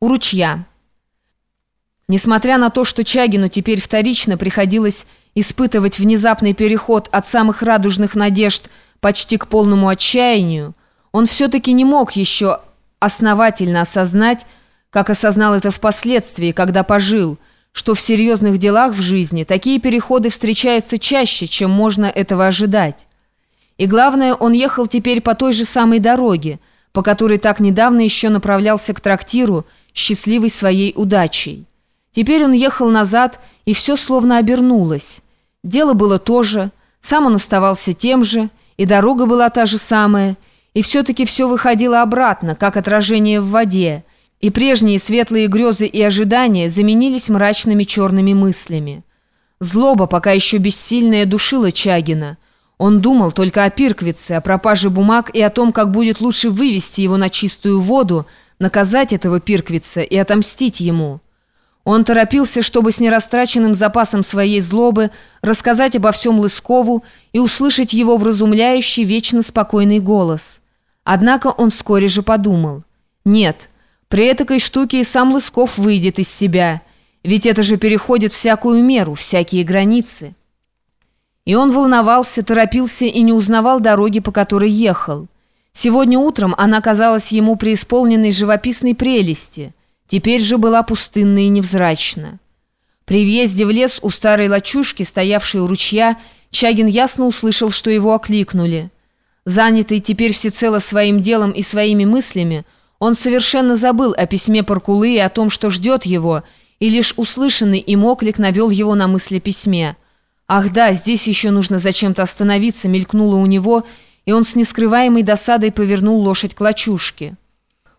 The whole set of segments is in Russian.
У ручья. Несмотря на то, что Чагину теперь вторично приходилось испытывать внезапный переход от самых радужных надежд почти к полному отчаянию, он все-таки не мог еще основательно осознать, как осознал это впоследствии, когда пожил, что в серьезных делах в жизни такие переходы встречаются чаще, чем можно этого ожидать. И главное, он ехал теперь по той же самой дороге, по которой так недавно еще направлялся к трактиру, счастливый своей удачей. Теперь он ехал назад, и все словно обернулось. Дело было то же, сам он оставался тем же, и дорога была та же самая, и все-таки все выходило обратно, как отражение в воде, и прежние светлые грезы и ожидания заменились мрачными черными мыслями. Злоба, пока еще бессильная, душила Чагина. Он думал только о Пирквице, о пропаже бумаг и о том, как будет лучше вывести его на чистую воду, наказать этого Пирквица и отомстить ему. Он торопился, чтобы с нерастраченным запасом своей злобы рассказать обо всем Лыскову и услышать его вразумляющий, вечно спокойный голос. Однако он вскоре же подумал. Нет, при этой штуке и сам Лысков выйдет из себя, ведь это же переходит всякую меру, всякие границы. И он волновался, торопился и не узнавал дороги, по которой ехал. Сегодня утром она казалась ему преисполненной живописной прелести – теперь же была пустынна и невзрачна. При въезде в лес у старой лачушки, стоявшей у ручья, Чагин ясно услышал, что его окликнули. Занятый теперь всецело своим делом и своими мыслями, он совершенно забыл о письме Паркулы и о том, что ждет его, и лишь услышанный им оклик навел его на мысли письме. «Ах да, здесь еще нужно зачем-то остановиться», мелькнуло у него, и он с нескрываемой досадой повернул лошадь к лачушке.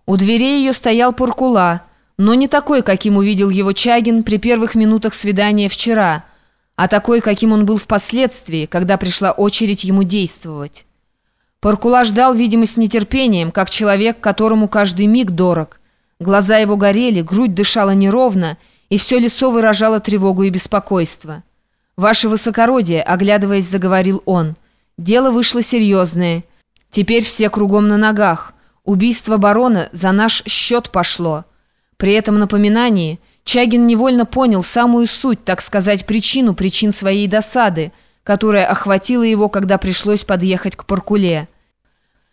У дверей ее стоял Паркула – но не такой, каким увидел его Чагин при первых минутах свидания вчера, а такой, каким он был впоследствии, когда пришла очередь ему действовать. Паркула ждал, видимо, с нетерпением, как человек, которому каждый миг дорог. Глаза его горели, грудь дышала неровно, и все лицо выражало тревогу и беспокойство. «Ваше высокородие», — оглядываясь, заговорил он, — «дело вышло серьезное. Теперь все кругом на ногах. Убийство барона за наш счет пошло». При этом напоминании Чагин невольно понял самую суть, так сказать, причину причин своей досады, которая охватила его, когда пришлось подъехать к Паркуле –